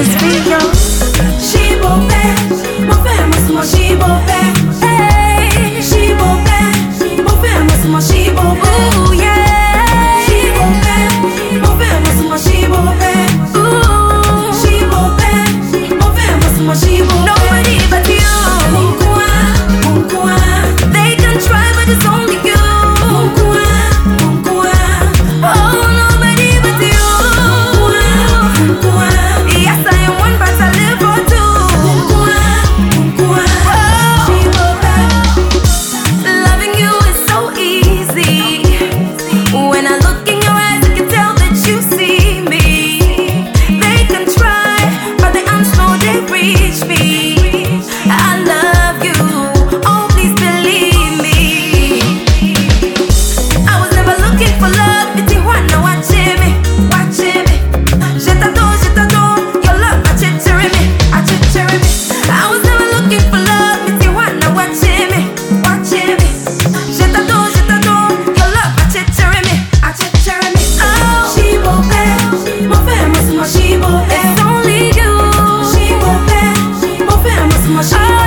atmosphere. be will my soul.